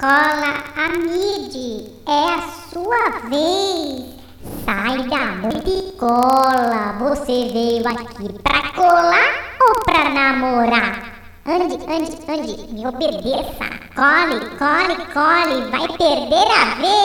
Cola, Amide, é a sua vez. Sai da cola. Você veio aqui pra colar ou pra namorar? Ande, ande, ande, me obedeça. Cole, cole, cole, vai perder a vez.